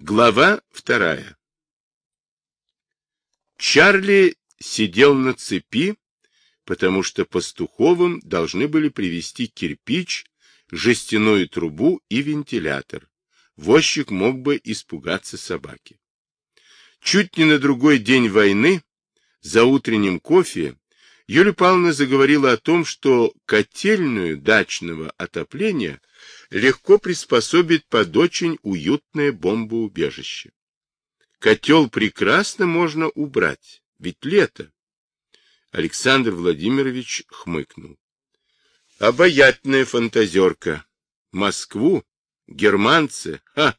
Глава вторая. Чарли сидел на цепи, потому что пастуховым должны были привезти кирпич, жестяную трубу и вентилятор. Возчик мог бы испугаться собаки. Чуть не на другой день войны, за утренним кофе, Юлия Павловна заговорила о том, что котельную дачного отопления легко приспособить под очень уютное бомбоубежище. Котел прекрасно можно убрать, ведь лето. Александр Владимирович хмыкнул. Обаятельная фантазерка. Москву? Германцы? Ха!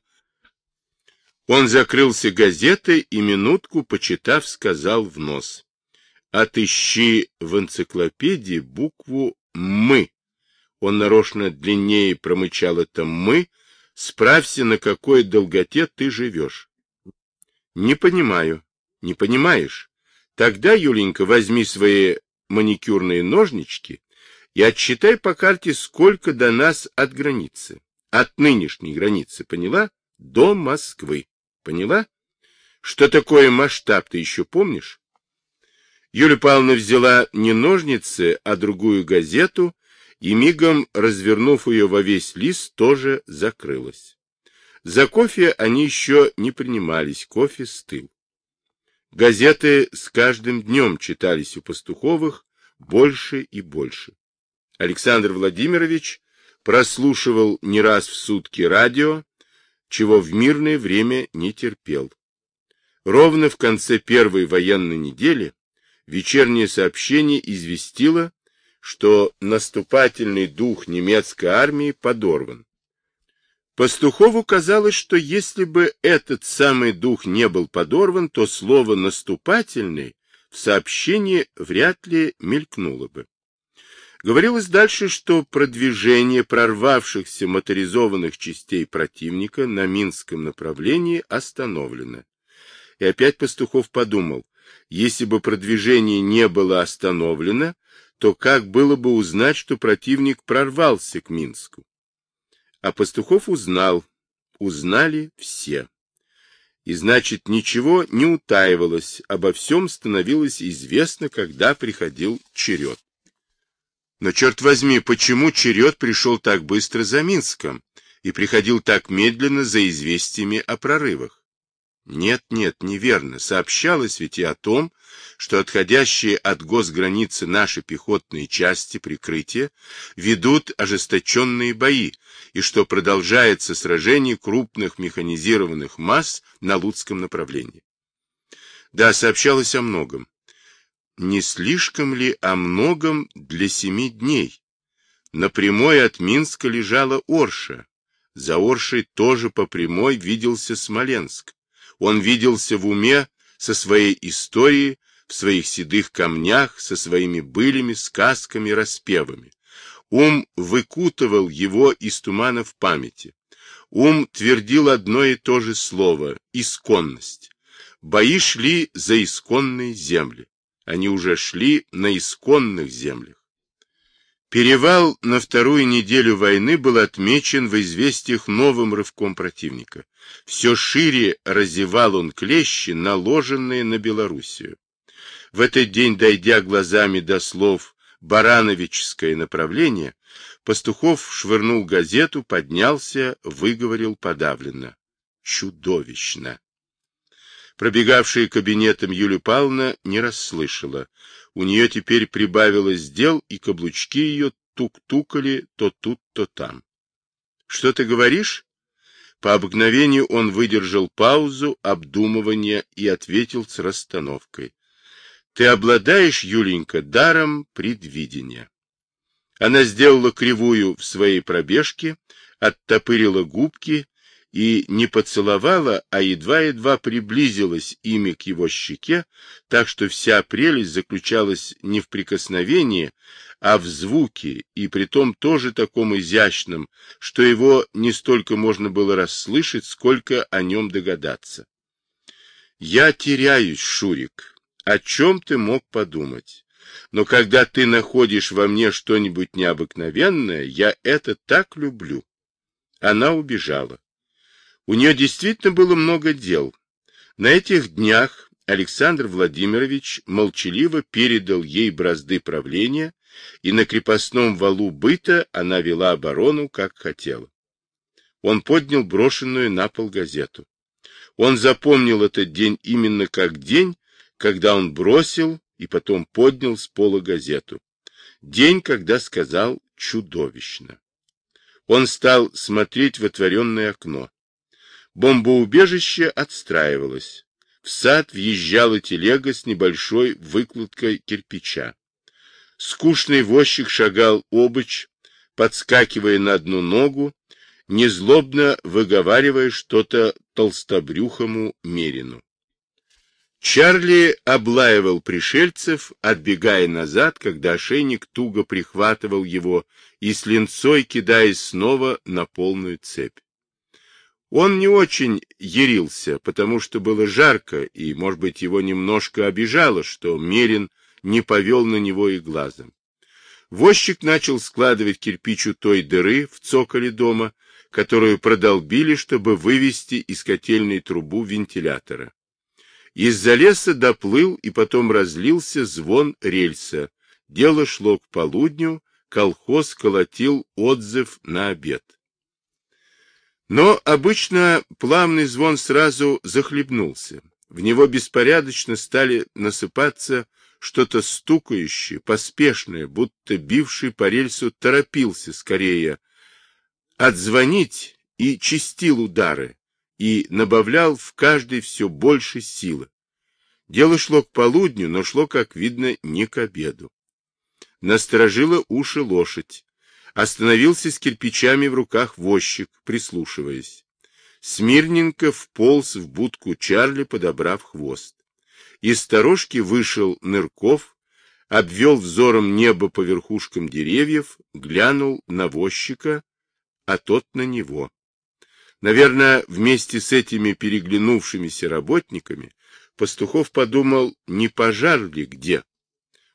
Он закрылся газетой и минутку, почитав, сказал в нос. Отыщи в энциклопедии букву «Мы». Он нарочно длиннее промычал это «мы». Справься, на какой долготе ты живешь. Не понимаю. Не понимаешь? Тогда, Юленька, возьми свои маникюрные ножнички и отсчитай по карте, сколько до нас от границы. От нынешней границы, поняла? До Москвы. Поняла? Что такое масштаб, ты еще помнишь? Юлия Павловна взяла не ножницы, а другую газету и, мигом развернув ее во весь лист, тоже закрылась. За кофе они еще не принимались, кофе стыл. Газеты с каждым днем читались у Пастуховых больше и больше. Александр Владимирович прослушивал не раз в сутки радио, чего в мирное время не терпел. Ровно в конце первой военной недели вечернее сообщение известило, что наступательный дух немецкой армии подорван. Пастухову казалось, что если бы этот самый дух не был подорван, то слово «наступательный» в сообщении вряд ли мелькнуло бы. Говорилось дальше, что продвижение прорвавшихся моторизованных частей противника на Минском направлении остановлено. И опять Пастухов подумал, если бы продвижение не было остановлено, то как было бы узнать, что противник прорвался к Минску? А Пастухов узнал, узнали все. И значит, ничего не утаивалось, обо всем становилось известно, когда приходил черед. Но, черт возьми, почему черед пришел так быстро за Минском и приходил так медленно за известиями о прорывах? Нет, нет, неверно. Сообщалось ведь и о том, что отходящие от госграницы наши пехотные части прикрытия ведут ожесточенные бои, и что продолжается сражение крупных механизированных масс на Луцком направлении. Да, сообщалось о многом. Не слишком ли о многом для семи дней? На прямой от Минска лежала Орша. За Оршей тоже по прямой виделся Смоленск. Он виделся в уме со своей историей, в своих седых камнях, со своими былями, сказками, распевами. Ум выкутывал его из тумана в памяти. Ум твердил одно и то же слово — исконность. Бои шли за исконные земли. Они уже шли на исконных землях. Перевал на вторую неделю войны был отмечен в известиях новым рывком противника. Все шире разевал он клещи, наложенные на Белоруссию. В этот день, дойдя глазами до слов «барановическое направление», Пастухов швырнул газету, поднялся, выговорил подавленно. Чудовищно! Пробегавшая кабинетом Юлия Павловна не расслышала. У нее теперь прибавилось дел, и каблучки ее тук-тукали то тут, то там. — Что ты говоришь? По обыкновению он выдержал паузу обдумывания и ответил с расстановкой. — Ты обладаешь, Юленька, даром предвидения. Она сделала кривую в своей пробежке, оттопырила губки и не поцеловала, а едва-едва приблизилась ими к его щеке, так что вся прелесть заключалась не в прикосновении, а в звуке, и притом тоже таком изящном, что его не столько можно было расслышать, сколько о нем догадаться. «Я теряюсь, Шурик. О чем ты мог подумать? Но когда ты находишь во мне что-нибудь необыкновенное, я это так люблю». Она убежала. У нее действительно было много дел. На этих днях Александр Владимирович молчаливо передал ей бразды правления, и на крепостном валу быта она вела оборону, как хотела. Он поднял брошенную на пол газету. Он запомнил этот день именно как день, когда он бросил и потом поднял с пола газету. День, когда сказал чудовищно. Он стал смотреть в отворенное окно. Бомбоубежище отстраивалось. В сад въезжала телега с небольшой выкладкой кирпича. Скучный возчик шагал обыч, подскакивая на одну ногу, незлобно выговаривая что-то толстобрюхому Мерину. Чарли облаивал пришельцев, отбегая назад, когда ошейник туго прихватывал его и с линцой кидаясь снова на полную цепь. Он не очень ярился, потому что было жарко, и, может быть, его немножко обижало, что Мерин не повел на него и глазом. Возчик начал складывать кирпич у той дыры в цоколе дома, которую продолбили, чтобы вывести из котельной трубу вентилятора. Из-за леса доплыл и потом разлился звон рельса. Дело шло к полудню, колхоз колотил отзыв на обед. Но обычно плавный звон сразу захлебнулся. В него беспорядочно стали насыпаться что-то стукающее, поспешное, будто бивший по рельсу торопился скорее отзвонить и чистил удары, и набавлял в каждой все больше силы. Дело шло к полудню, но шло, как видно, не к обеду. Насторожила уши лошадь. Остановился с кирпичами в руках возчик, прислушиваясь. Смирненько вполз в будку Чарли, подобрав хвост. Из сторожки вышел Нырков, обвел взором небо по верхушкам деревьев, глянул на возчика, а тот на него. Наверное, вместе с этими переглянувшимися работниками Пастухов подумал, не пожар ли где.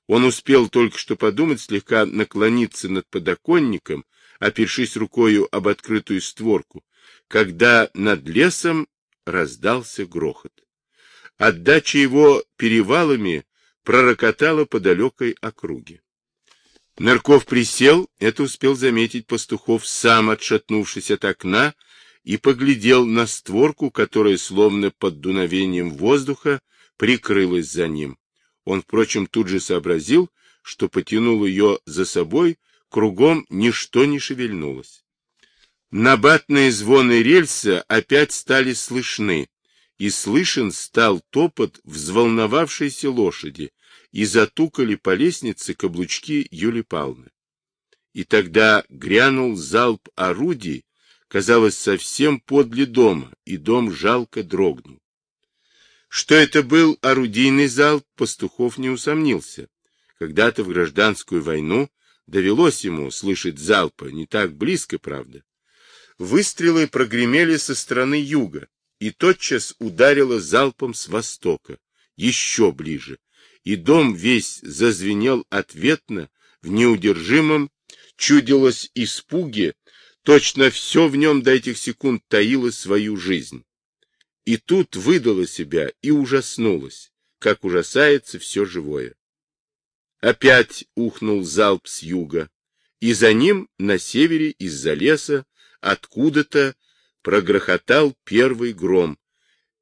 Он успел только что подумать, слегка наклониться над подоконником, опершись рукою об открытую створку, когда над лесом раздался грохот. Отдача его перевалами пророкотала по далекой округе. Нырков присел, это успел заметить Пастухов, сам отшатнувшись от окна, и поглядел на створку, которая, словно под дуновением воздуха, прикрылась за ним. Он, впрочем, тут же сообразил, что потянул ее за собой, кругом ничто не шевельнулось. Набатные звоны рельса опять стали слышны, и слышен стал топот взволновавшейся лошади, и затукали по лестнице каблучки Юли Павловны. И тогда грянул залп орудий, казалось, совсем подле дома, и дом жалко дрогнул. Что это был орудийный залп, Пастухов не усомнился. Когда-то в гражданскую войну довелось ему слышать залпы, не так близко, правда. Выстрелы прогремели со стороны юга, и тотчас ударило залпом с востока, еще ближе, и дом весь зазвенел ответно в неудержимом, чудилось испуге, точно все в нем до этих секунд таило свою жизнь. И тут выдала себя и ужаснулась, как ужасается все живое. Опять ухнул залп с юга, и за ним на севере из-за леса откуда-то прогрохотал первый гром,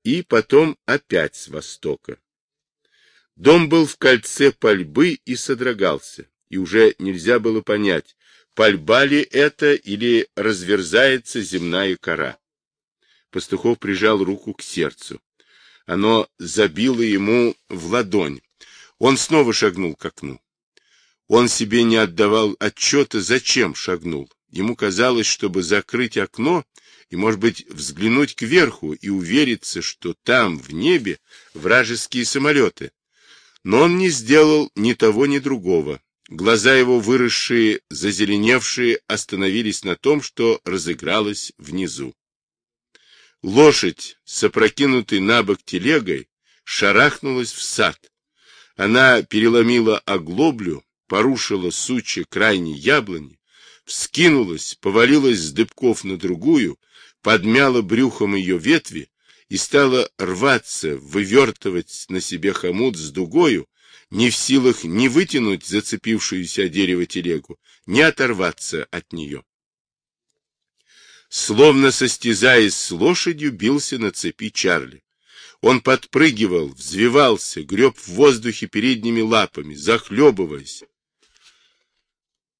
и потом опять с востока. Дом был в кольце пальбы и содрогался, и уже нельзя было понять, пальба ли это или разверзается земная кора. Пастухов прижал руку к сердцу. Оно забило ему в ладонь. Он снова шагнул к окну. Он себе не отдавал отчета, зачем шагнул. Ему казалось, чтобы закрыть окно и, может быть, взглянуть кверху и увериться, что там, в небе, вражеские самолеты. Но он не сделал ни того, ни другого. Глаза его, выросшие, зазеленевшие, остановились на том, что разыгралось внизу. Лошадь с на бок телегой шарахнулась в сад. Она переломила оглоблю, порушила сучья крайней яблони, вскинулась, повалилась с дыбков на другую, подмяла брюхом ее ветви и стала рваться, вывертывать на себе хомут с дугою, не в силах ни вытянуть зацепившуюся дерево телегу, ни оторваться от нее. Словно состязаясь с лошадью, бился на цепи Чарли. Он подпрыгивал, взвивался, греб в воздухе передними лапами, захлебываясь.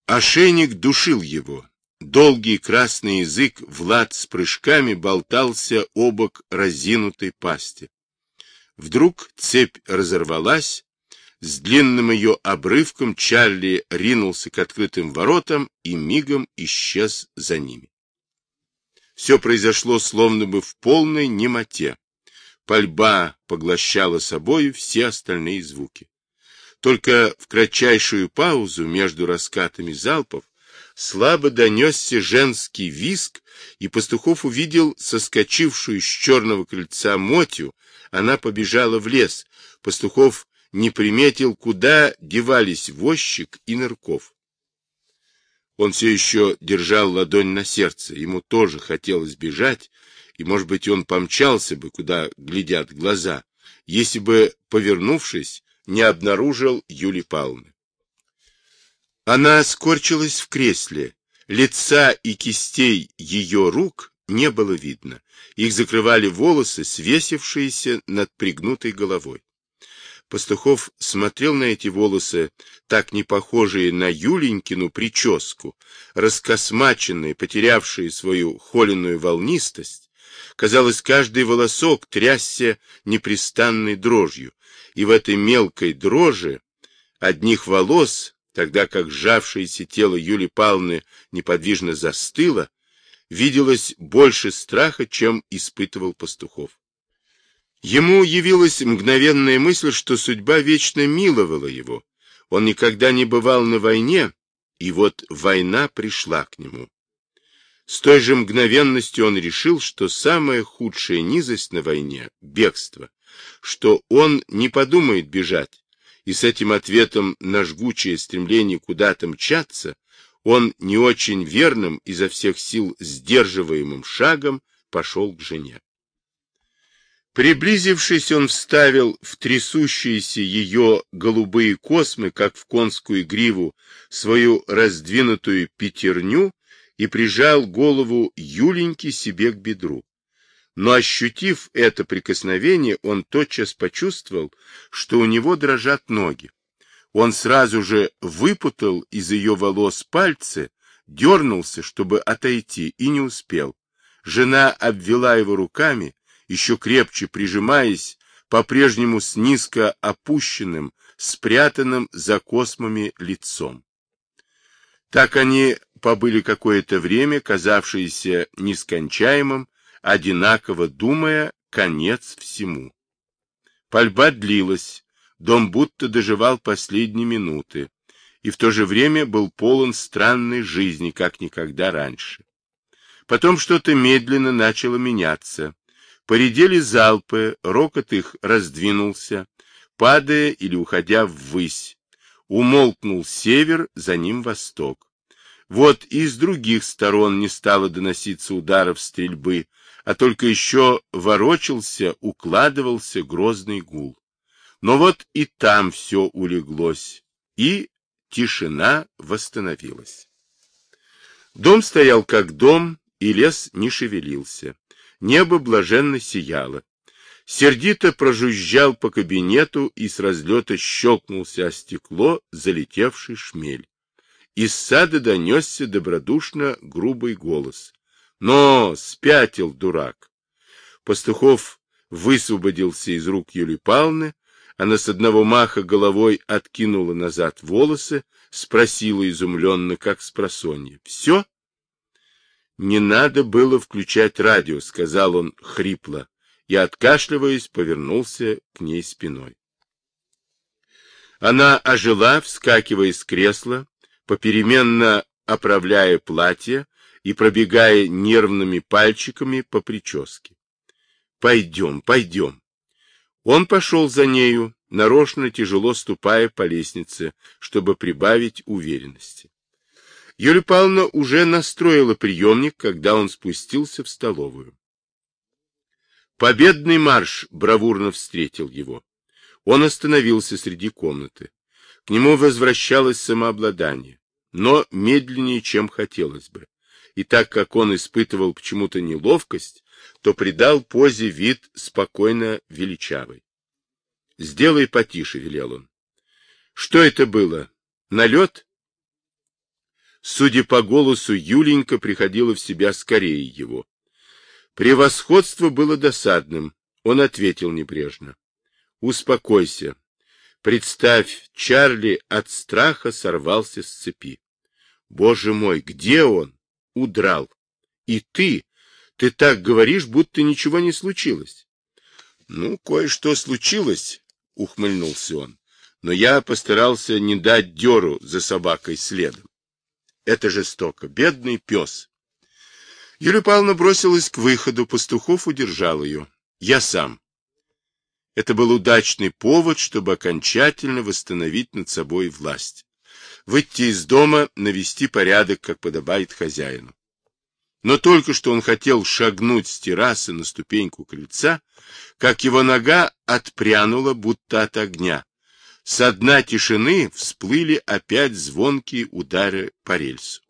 Ошейник душил его. Долгий красный язык Влад с прыжками болтался обок разинутой пасти. Вдруг цепь разорвалась, с длинным ее обрывком Чарли ринулся к открытым воротам и мигом исчез за ними. Все произошло словно бы в полной немоте. Пальба поглощала собою все остальные звуки. Только в кратчайшую паузу между раскатами залпов слабо донесся женский виск, и Пастухов увидел соскочившую с черного крыльца Мотью. Она побежала в лес. Пастухов не приметил, куда девались возчик и Нырков. Он все еще держал ладонь на сердце. Ему тоже хотелось бежать, и, может быть, он помчался бы, куда глядят глаза, если бы, повернувшись, не обнаружил Юли Павловны. Она скорчилась в кресле. Лица и кистей ее рук не было видно. Их закрывали волосы, свесившиеся над пригнутой головой. Пастухов смотрел на эти волосы, так не похожие на Юленькину прическу, раскосмаченные, потерявшие свою холеную волнистость, Казалось, каждый волосок трясся непрестанной дрожью, и в этой мелкой дрожи одних волос, тогда как сжавшееся тело Юли Павловны неподвижно застыло, виделось больше страха, чем испытывал пастухов. Ему явилась мгновенная мысль, что судьба вечно миловала его. Он никогда не бывал на войне, и вот война пришла к нему. С той же мгновенностью он решил, что самая худшая низость на войне — бегство, что он не подумает бежать, и с этим ответом на жгучее стремление куда-то мчаться, он не очень верным, изо всех сил сдерживаемым шагом пошел к жене. Приблизившись, он вставил в трясущиеся ее голубые космы, как в конскую гриву, свою раздвинутую пятерню и прижал голову Юленьки себе к бедру. Но, ощутив это прикосновение, он тотчас почувствовал, что у него дрожат ноги. Он сразу же выпутал из ее волос пальцы, дернулся, чтобы отойти, и не успел. Жена обвела его руками, еще крепче прижимаясь, по-прежнему с низко опущенным, спрятанным за космами лицом. Так они побыли какое-то время, казавшиеся нескончаемым, одинаково думая конец всему. Пальба длилась, дом будто доживал последние минуты, и в то же время был полон странной жизни, как никогда раньше. Потом что-то медленно начало меняться. Поредели залпы, рокот их раздвинулся, падая или уходя ввысь. Умолкнул север, за ним восток. Вот и с других сторон не стало доноситься ударов стрельбы, а только еще ворочался, укладывался грозный гул. Но вот и там все улеглось, и тишина восстановилась. Дом стоял как дом, и лес не шевелился. Небо блаженно сияло. Сердито прожужжал по кабинету и с разлета щелкнулся о стекло залетевший шмель. Из сада донесся добродушно грубый голос. Но спятил дурак. Пастухов высвободился из рук Юлии Павловны, она с одного маха головой откинула назад волосы, спросила изумленно, как с просонья. — Все? — Не надо было включать радио, — сказал он хрипло и, откашливаясь, повернулся к ней спиной. Она ожила, вскакивая с кресла, попеременно оправляя платье и пробегая нервными пальчиками по прическе. «Пойдем, пойдем». Он пошел за нею, нарочно тяжело ступая по лестнице, чтобы прибавить уверенности. Юлия Павловна уже настроила приемник, когда он спустился в столовую. Победный марш бравурно встретил его. Он остановился среди комнаты. К нему возвращалось самообладание, но медленнее, чем хотелось бы. И так как он испытывал почему-то неловкость, то придал позе вид спокойно величавый. — Сделай потише, — велел он. — Что это было? Налет? Судя по голосу, Юленька приходила в себя скорее его. Превосходство было досадным. Он ответил небрежно. — Успокойся. Представь, Чарли от страха сорвался с цепи. Боже мой, где он? Удрал. И ты? Ты так говоришь, будто ничего не случилось. Ну, кое-что случилось, ухмыльнулся он. Но я постарался не дать дёру за собакой следом. Это жестоко. Бедный пес. Юлия Павловна бросилась к выходу, Пастухов удержал ее. Я сам. Это был удачный повод, чтобы окончательно восстановить над собой власть. Выйти из дома, навести порядок, как подобает хозяину. Но только что он хотел шагнуть с террасы на ступеньку крыльца, как его нога отпрянула, будто от огня. Со дна тишины всплыли опять звонкие удары по рельсу.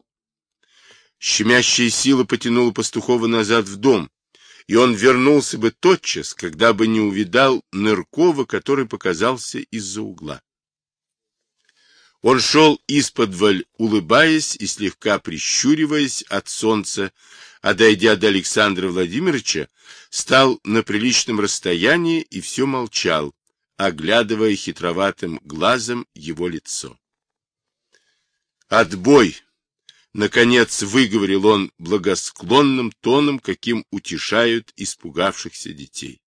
Щемящая сила потянула Пастухова назад в дом, и он вернулся бы тотчас, когда бы не увидал Ныркова, который показался из-за угла. Он шел из-под улыбаясь и слегка прищуриваясь от солнца, а дойдя до Александра Владимировича, стал на приличном расстоянии и все молчал, оглядывая хитроватым глазом его лицо. «Отбой!» — наконец выговорил он благосклонным тоном, каким утешают испугавшихся детей.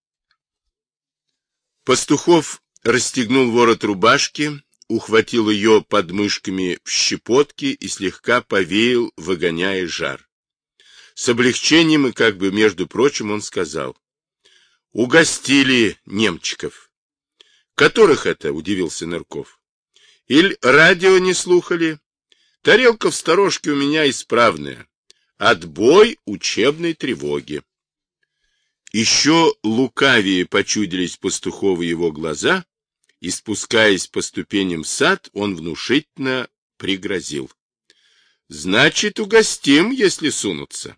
Пастухов расстегнул ворот рубашки, ухватил ее подмышками в щепотки и слегка повеял, выгоняя жар. С облегчением и как бы, между прочим, он сказал, «Угостили немчиков». «Которых это?» — удивился Нырков. «Иль радио не слухали? Тарелка в сторожке у меня исправная. Отбой учебной тревоги». Еще лукавее почудились пастуховы его глаза, и, спускаясь по ступеням в сад, он внушительно пригрозил. — Значит, угостим, если сунутся.